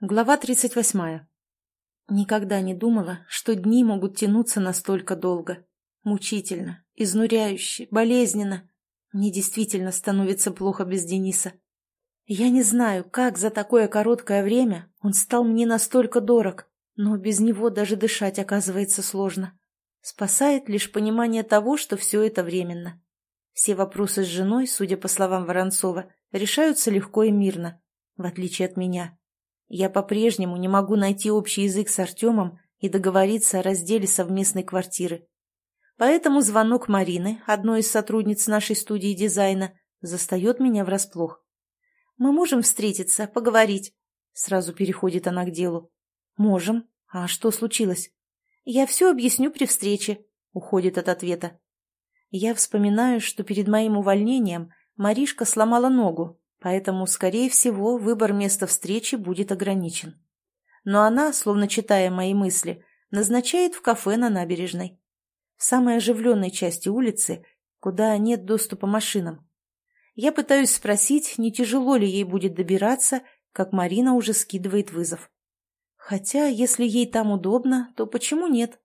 Глава 38. Никогда не думала, что дни могут тянуться настолько долго. Мучительно, изнуряюще, болезненно. Мне действительно становится плохо без Дениса. Я не знаю, как за такое короткое время он стал мне настолько дорог, но без него даже дышать оказывается сложно. Спасает лишь понимание того, что все это временно. Все вопросы с женой, судя по словам Воронцова, решаются легко и мирно, в отличие от меня. Я по-прежнему не могу найти общий язык с Артемом и договориться о разделе совместной квартиры. Поэтому звонок Марины, одной из сотрудниц нашей студии дизайна, застает меня врасплох. «Мы можем встретиться, поговорить?» Сразу переходит она к делу. «Можем. А что случилось?» «Я все объясню при встрече», — уходит от ответа. Я вспоминаю, что перед моим увольнением Маришка сломала ногу, поэтому, скорее всего, выбор места встречи будет ограничен. Но она, словно читая мои мысли, назначает в кафе на набережной. В самой оживленной части улицы, куда нет доступа машинам. Я пытаюсь спросить, не тяжело ли ей будет добираться, как Марина уже скидывает вызов. Хотя, если ей там удобно, то почему нет?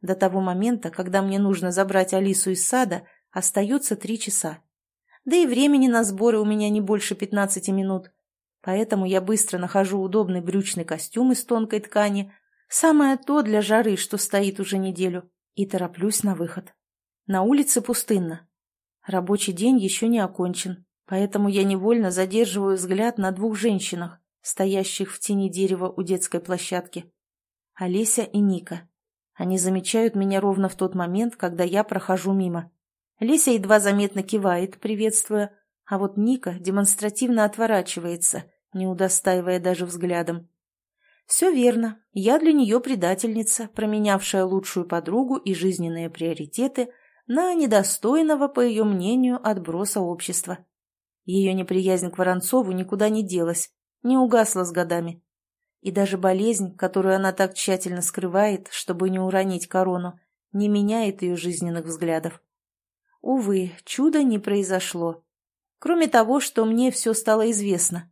До того момента, когда мне нужно забрать Алису из сада, остается три часа. Да и времени на сборы у меня не больше 15 минут. Поэтому я быстро нахожу удобный брючный костюм из тонкой ткани, самое то для жары, что стоит уже неделю, и тороплюсь на выход. На улице пустынно. Рабочий день еще не окончен, поэтому я невольно задерживаю взгляд на двух женщинах, стоящих в тени дерева у детской площадки. Олеся и Ника. Они замечают меня ровно в тот момент, когда я прохожу мимо. Леся едва заметно кивает, приветствуя, а вот Ника демонстративно отворачивается, не удостаивая даже взглядом. Все верно, я для нее предательница, променявшая лучшую подругу и жизненные приоритеты на недостойного, по ее мнению, отброса общества. Ее неприязнь к Воронцову никуда не делась, не угасла с годами. И даже болезнь, которую она так тщательно скрывает, чтобы не уронить корону, не меняет ее жизненных взглядов. Увы, чуда не произошло. Кроме того, что мне все стало известно.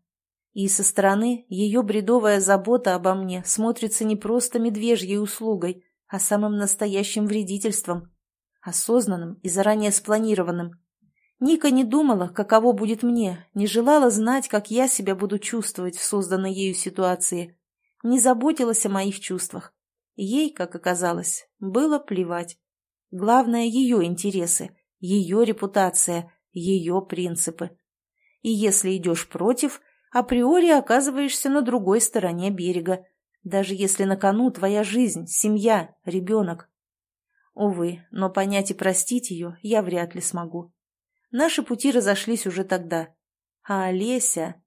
И со стороны ее бредовая забота обо мне смотрится не просто медвежьей услугой, а самым настоящим вредительством. Осознанным и заранее спланированным. Ника не думала, каково будет мне, не желала знать, как я себя буду чувствовать в созданной ею ситуации. Не заботилась о моих чувствах. Ей, как оказалось, было плевать. Главное — ее интересы, ее репутация, ее принципы. И если идешь против, априори оказываешься на другой стороне берега, даже если на кону твоя жизнь, семья, ребенок. Увы, но понять и простить ее я вряд ли смогу. Наши пути разошлись уже тогда. А Олеся...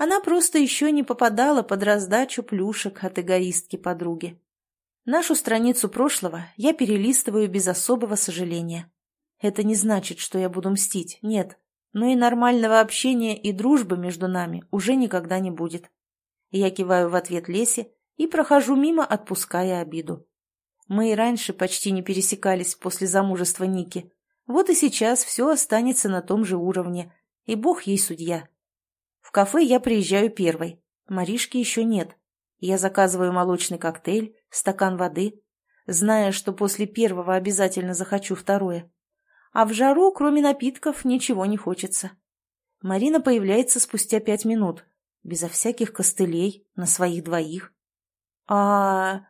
Она просто еще не попадала под раздачу плюшек от эгоистки подруги. Нашу страницу прошлого я перелистываю без особого сожаления. Это не значит, что я буду мстить, нет. Но и нормального общения и дружбы между нами уже никогда не будет. Я киваю в ответ Лесе и прохожу мимо, отпуская обиду. Мы и раньше почти не пересекались после замужества Ники. Вот и сейчас все останется на том же уровне, и бог ей судья. В кафе я приезжаю первой. Маришки еще нет. Я заказываю молочный коктейль, стакан воды, зная, что после первого обязательно захочу второе а в жару, кроме напитков, ничего не хочется. Марина появляется спустя пять минут, безо всяких костылей, на своих двоих. а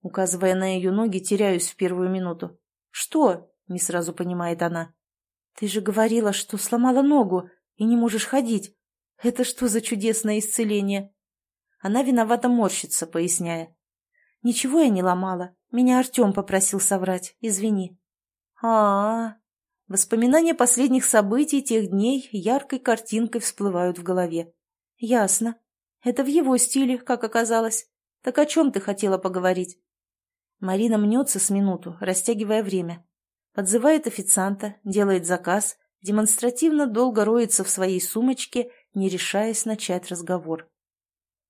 Указывая на ее ноги, теряюсь в первую минуту. «Что?» — не сразу понимает она. «Ты же говорила, что сломала ногу и не можешь ходить. Это что за чудесное исцеление?» Она виновато морщится, поясняя. «Ничего я не ломала. Меня Артем попросил соврать. Извини». «А-а-а!» Воспоминания последних событий тех дней яркой картинкой всплывают в голове. «Ясно. Это в его стиле, как оказалось. Так о чем ты хотела поговорить?» Марина мнется с минуту, растягивая время. Подзывает официанта, делает заказ, демонстративно долго роется в своей сумочке, не решаясь начать разговор.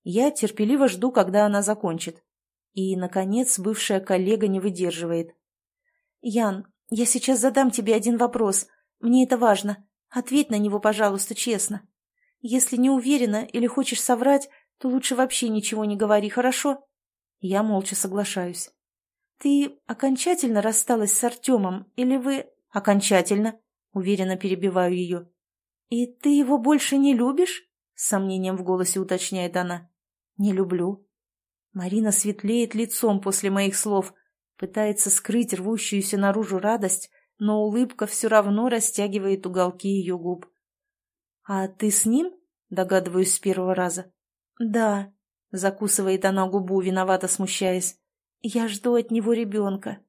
Я терпеливо жду, когда она закончит. И, наконец, бывшая коллега не выдерживает. «Ян, «Я сейчас задам тебе один вопрос. Мне это важно. Ответь на него, пожалуйста, честно. Если не уверена или хочешь соврать, то лучше вообще ничего не говори, хорошо?» Я молча соглашаюсь. «Ты окончательно рассталась с Артемом, или вы...» «Окончательно», — уверенно перебиваю ее. «И ты его больше не любишь?» — с сомнением в голосе уточняет она. «Не люблю». Марина светлеет лицом после моих слов, пытается скрыть рвущуюся наружу радость, но улыбка все равно растягивает уголки ее губ. «А ты с ним?» — догадываюсь с первого раза. «Да», — закусывает она губу, виновато смущаясь. «Я жду от него ребенка».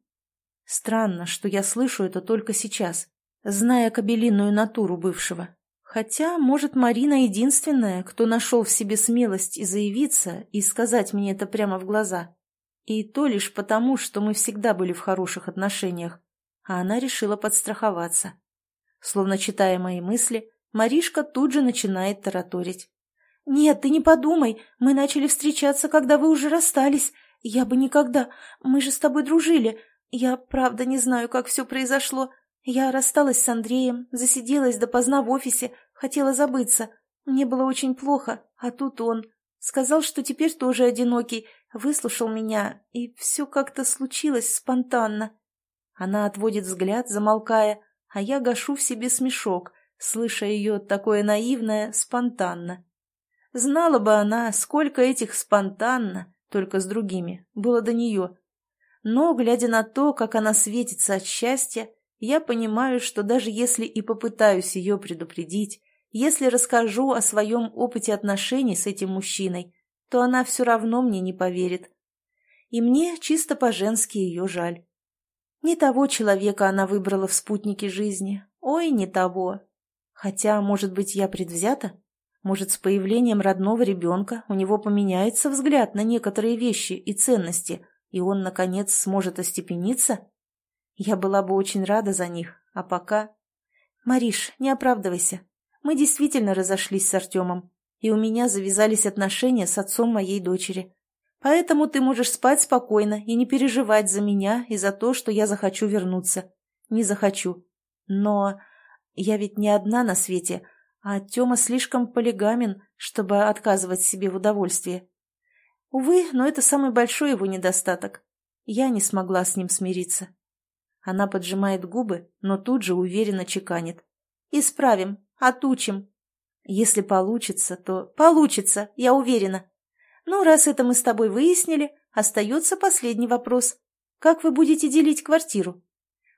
Странно, что я слышу это только сейчас, зная кабелиную натуру бывшего. Хотя, может, Марина единственная, кто нашел в себе смелость и заявиться, и сказать мне это прямо в глаза. И то лишь потому, что мы всегда были в хороших отношениях, а она решила подстраховаться. Словно читая мои мысли, Маришка тут же начинает тараторить. «Нет, ты не подумай, мы начали встречаться, когда вы уже расстались. Я бы никогда, мы же с тобой дружили. Я правда не знаю, как все произошло. Я рассталась с Андреем, засиделась допоздна в офисе, хотела забыться. Мне было очень плохо, а тут он. Сказал, что теперь тоже одинокий, выслушал меня, и все как-то случилось спонтанно. Она отводит взгляд, замолкая, а я гашу в себе смешок, слыша ее такое наивное «спонтанно». Знала бы она, сколько этих «спонтанно», только с другими, было до нее. Но, глядя на то, как она светится от счастья, я понимаю, что даже если и попытаюсь ее предупредить, если расскажу о своем опыте отношений с этим мужчиной, то она все равно мне не поверит. И мне чисто по-женски ее жаль. Не того человека она выбрала в спутнике жизни. Ой, не того. Хотя, может быть, я предвзята? Может, с появлением родного ребенка у него поменяется взгляд на некоторые вещи и ценности, и он, наконец, сможет остепениться? Я была бы очень рада за них, а пока... Мариш, не оправдывайся. Мы действительно разошлись с Артемом, и у меня завязались отношения с отцом моей дочери. Поэтому ты можешь спать спокойно и не переживать за меня и за то, что я захочу вернуться. Не захочу. Но я ведь не одна на свете, а Тёма слишком полигамен, чтобы отказывать себе в удовольствии. Увы, но это самый большой его недостаток. Я не смогла с ним смириться. Она поджимает губы, но тут же уверенно чеканит. «Исправим, отучим. Если получится, то получится, я уверена. Ну, раз это мы с тобой выяснили, остается последний вопрос. Как вы будете делить квартиру?»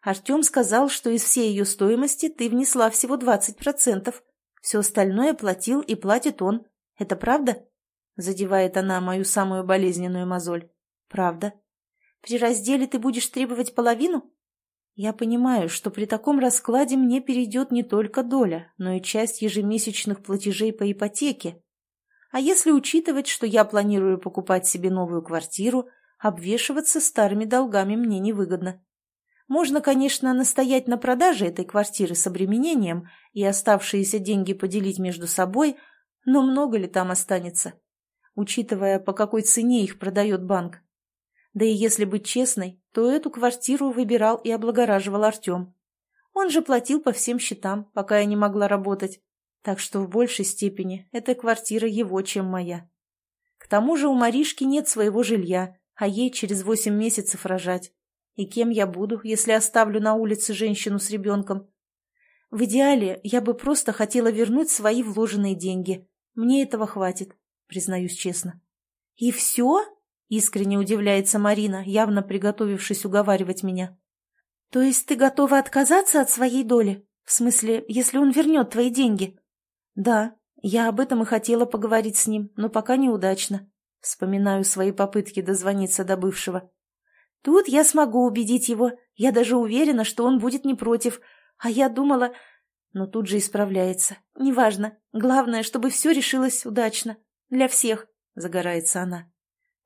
Артем сказал, что из всей ее стоимости ты внесла всего 20%. Все остальное платил и платит он. Это правда? Задевает она мою самую болезненную мозоль. Правда. При разделе ты будешь требовать половину? Я понимаю, что при таком раскладе мне перейдет не только доля, но и часть ежемесячных платежей по ипотеке. А если учитывать, что я планирую покупать себе новую квартиру, обвешиваться старыми долгами мне невыгодно. Можно, конечно, настоять на продаже этой квартиры с обременением и оставшиеся деньги поделить между собой, но много ли там останется, учитывая, по какой цене их продает банк. Да и если быть честной, то эту квартиру выбирал и облагораживал Артем. Он же платил по всем счетам, пока я не могла работать, так что в большей степени эта квартира его, чем моя. К тому же у Маришки нет своего жилья, а ей через восемь месяцев рожать. И кем я буду, если оставлю на улице женщину с ребенком? В идеале я бы просто хотела вернуть свои вложенные деньги. Мне этого хватит, признаюсь честно. И все? Искренне удивляется Марина, явно приготовившись уговаривать меня. То есть ты готова отказаться от своей доли? В смысле, если он вернет твои деньги? Да, я об этом и хотела поговорить с ним, но пока неудачно. Вспоминаю свои попытки дозвониться до бывшего. Тут я смогу убедить его. Я даже уверена, что он будет не против. А я думала... Но тут же исправляется. Неважно. Главное, чтобы все решилось удачно. Для всех, загорается она.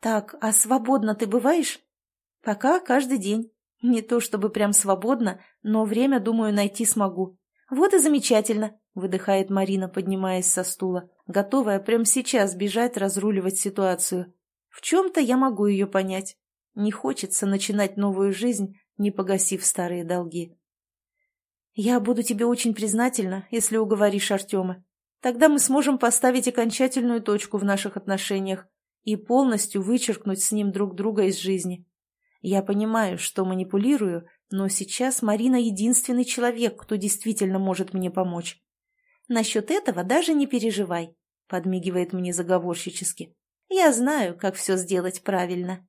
Так, а свободно ты бываешь? Пока каждый день. Не то чтобы прям свободно, но время, думаю, найти смогу. Вот и замечательно, выдыхает Марина, поднимаясь со стула, готовая прямо сейчас бежать разруливать ситуацию. В чем-то я могу ее понять. Не хочется начинать новую жизнь, не погасив старые долги. «Я буду тебе очень признательна, если уговоришь Артема. Тогда мы сможем поставить окончательную точку в наших отношениях и полностью вычеркнуть с ним друг друга из жизни. Я понимаю, что манипулирую, но сейчас Марина единственный человек, кто действительно может мне помочь. Насчет этого даже не переживай, подмигивает мне заговорщически. Я знаю, как все сделать правильно.